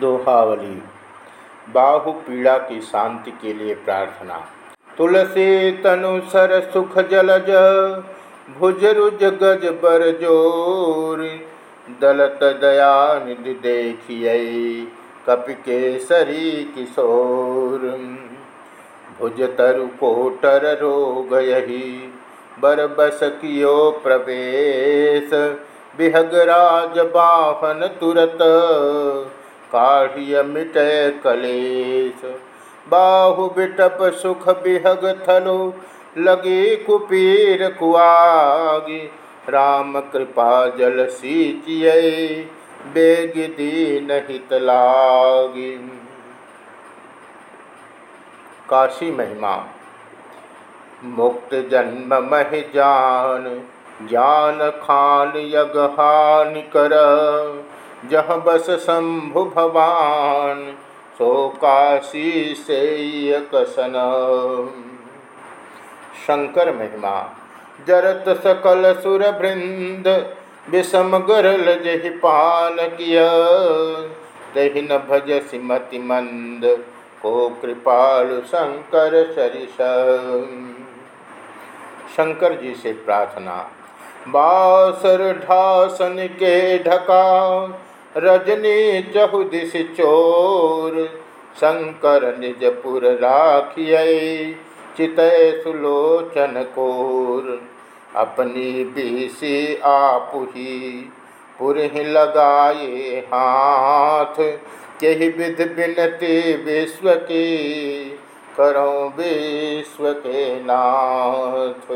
दोहावली। बाहु पीड़ा की शांति के लिए प्रार्थना। तुलसी तनु सर सुख जलज, भुज रुज गज बर ज़ोर। दलत दया निधि देखिए कपि केसरी किशोर भुज तरु कोटर रोग यही, बर बस कियो प्रवेश। बिहगराज बाहन तुरत काढ़िय मिट कलेश। बाहु बिटप सुख बिहग थलो, लगे कुपीर कुआगी। राम कृपा जल सीचिय, बेग दीन हित लागी। काशी महिमा, मुक्त जन्म मह जान, ज्ञान खान यग हानि कर। जह बस शंभु भवान, सो काशी से कसन शंकर महिमा, जरत सकल सुर बृंद विषम गरल जहि पान किया। न भज सिमति मंद, को कृपाल शंकर सरिस। शंकर जी से प्रार्थना, बासर ढासन के ढका रजनी चहुदिश चोर, शंकर निजपुर राखिय चित सुलोचन कोर। अपनी बीसी आपुही पुरह लगाए हाथ यही विध बिनती विश्व की करो विश्व के नाथ।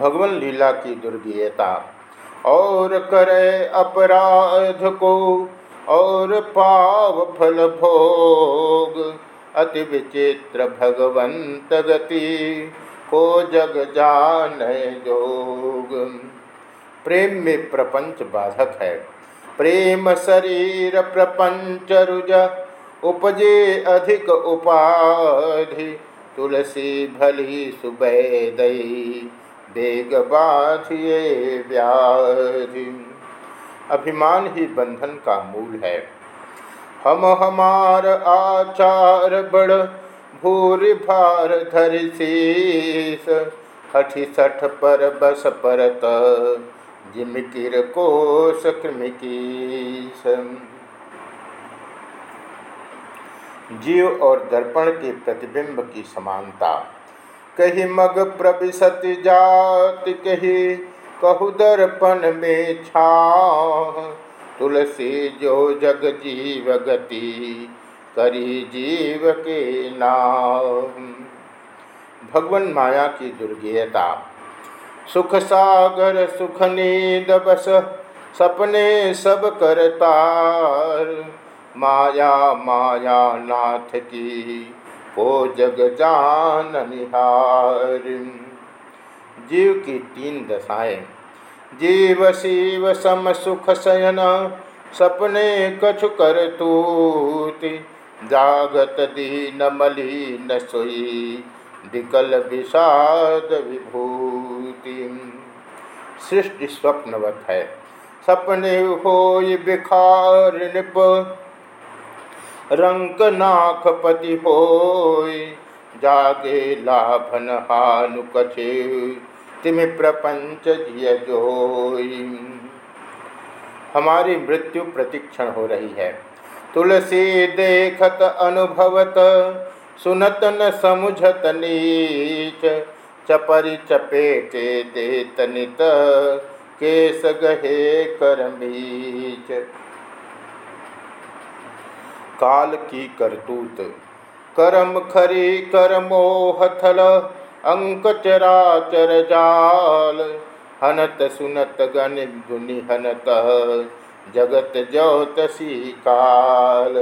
भगवान लीला की दुर्गीयता और करे अपराध को, और पाव फल भोग। अति विचित्र भगवंत गति को जग जान जोग। प्रेम में प्रपंच बाधक है। प्रेम शरीर प्रपंच रुज, उपजे अधिक उपाधि। तुलसी भली सुबह बेग बाधिए व्याधि अभिमान ही बंधन का मूल है। हम हमार आचार बड़ भूरि भार धर शीस हठि सठ पर बस परत, जिमिकिर कोश कृमिकीस जीव और दर्पण के प्रतिबिंब की समानता कही मग प्रविशति जाति कही कहु दर्पण में छा। तुलसी जो जग जीव गति करी जीव के नाम। भगवन माया की दुर्गीयता, सुख सागर, सुख नींद, बस सपने सब करतार। माया माया नाथ की को जग जान निहार। जीव की तीन दशाएँ, जीव, शिव, सम, सुख, शयन, सपने कछु कर तूति। जागत दीन मलिन सोई विकल विषाद विभूति। सृष्टि स्वप्नवत है, सपने हो बिखार निप। रंक नाख पति हो जागे लाभन हानु कछे, तिमि प्रपंच हमारी मृत्यु प्रतीक्षण हो रही है। तुलसी देखत अनुभवत, सुनत न समुझत नीच, चपरि चपेटे देत नित, केस गहे करमीच काल की करतूत। करम खरी करमोह थल अंक चराचर जाल। हनत सुनत गण गुनि हनत जगत ज्योतसी काल।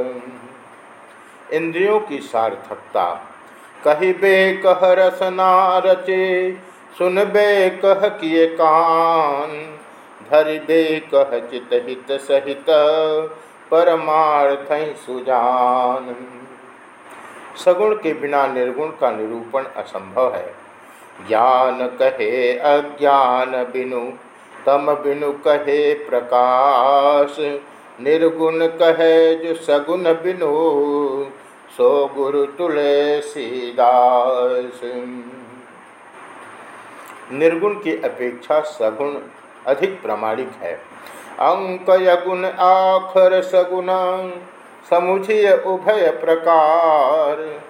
इंद्रियों की सार्थकता, कही बे कह रसना रचे, सुन बे कह किए कान। धर बे कह चित हित सहित परमार्थ सुजान। सगुण के बिना निर्गुण का निरूपण असंभव है। ज्ञान कहे, अज्ञान बिनु, तम बिनु कहे प्रकाश। निर्गुण कहे, जो सगुण बिनु, सो गुरु तुलसीदास निर्गुण की अपेक्षा सगुण अधिक प्रामाणिक है। अंक यगुण आखर सगुण, समुझिय उभय प्रकार।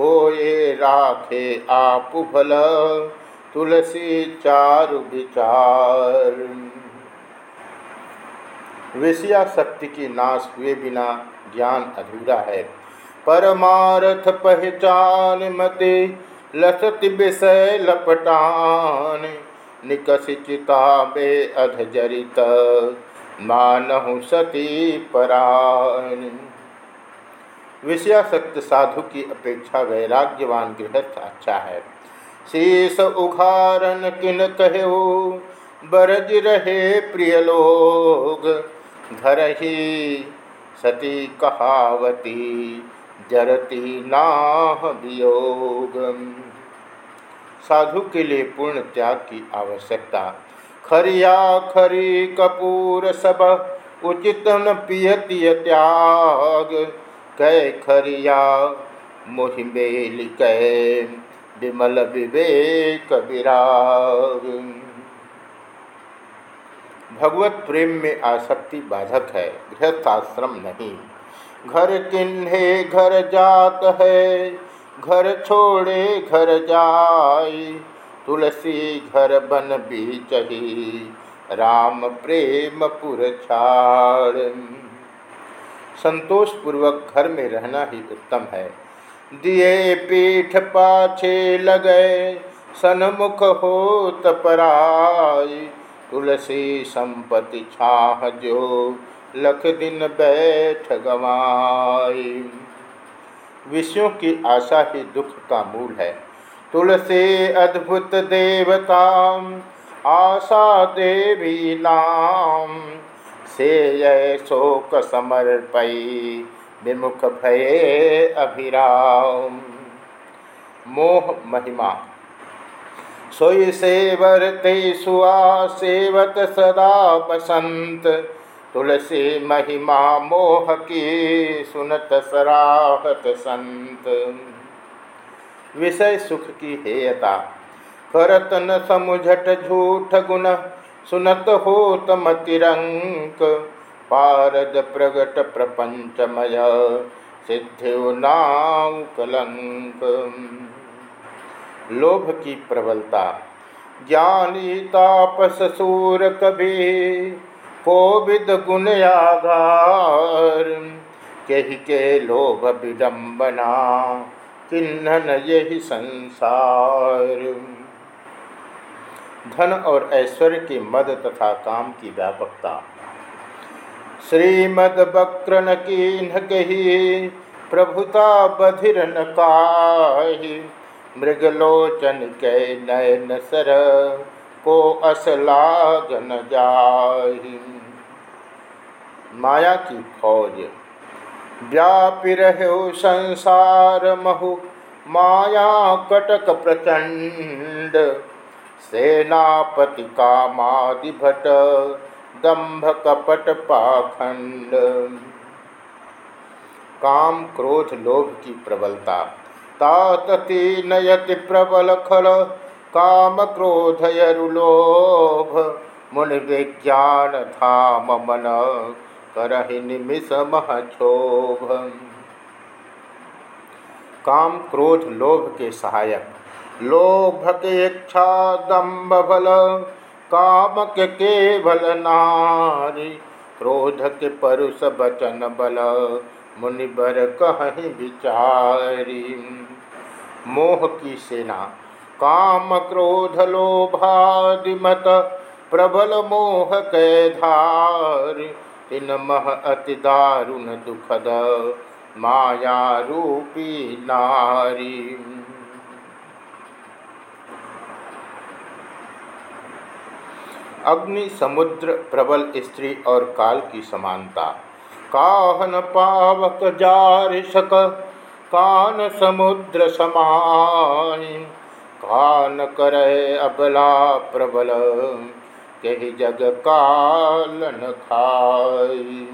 हो ये राखे आप भल तुलसी चारु विचार। विषया शक्ति की नाश हुए बिना ज्ञान अधूरा है। परमारथ पहचान मते, लसत विषय लपटान। निकस चिता बे अधजरित मानहु सती परान विषयाशक्त साधु की अपेक्षा वैराग्यवान गृहस्थ अच्छा है। शीस उघारन किन कहो बरज रहे प्रिय लोग। घर ही सती कहावती, जरती नाह वियोग। साधु के लिए पूर्ण त्याग की आवश्यकता खरिया खरी कपूर सब उचित न पियती त्याग। कै खरिया मुहिमेल कै विमल विवेक विराग। भगवत प्रेम में आसक्ति बाधक है, गृहस्थाश्रम नहीं। घर किन्हे घर जात है, घर छोड़े घर जाय तुलसी घर बन भी चही राम प्रेम पुर छाड़। संतोषपूर्वक घर में रहना ही उत्तम है। दिए पीठ पाछे लगे, सनमुख हो तपराय तुलसी संपत्ति छाह जो लख दिन बैठ गवाई विषयों की आशा ही दुख का मूल है। तुलसी अद्भुत देवता आशा देवी नाम। से शोक समर्पई, विमुख भये अभिराम। मोह महिमा। सोई सेवरते सुआ सेवत सदा बसंत। तुलसी महिमा मोह की सुनत सराहत संत। विषय सुख की हेयता। करत न समुझट झूठ गुण, सुनत हो तमतिरंक पारद प्रगट प्रपंचमय सिद्धिव नाम लोभ की प्रबलता। ज्ञानी तापस सूर कभी, कोविद गुण आधार। कही के लोभ विडम्बना किन्हन यही संसार। धन और ऐश्वर्य के मद तथा काम की व्यापकता। श्रीमद वक्र न की कही, प्रभुता बधिर न काही। मृगलोचन कै नयन सर, को असलागन जाहि। माया की फौज व्यापी रहो संसार महु, माया कटक प्रचंड। सेनापति कामादिभट दंभ कपट पाखंड। काम क्रोध लोभ की प्रबलता, तातति नयति प्रबल खल, काम क्रोध यरुलोभ मुनि विज्ञान धाम मन। करहि निमिष महक्षोभ। काम, क्रोध, लोभ के सहायक। लोभ के इच्छा, दम्भ बल। काम के केवल नारी। क्रोध के परुष बचन बल। मुनिबर कहीं विचारी। मोह की सेना। काम, क्रोध लोभादिमत प्रबल मोह के धार। इन मह अति दारुण दुखद माया रूपी नारी। अग्नि, समुद्र, प्रबल स्त्री और काल की समानता। काहन पावक जार सक कान समुद्र समान कान करे अबला प्रबल। के जग कालन खाई।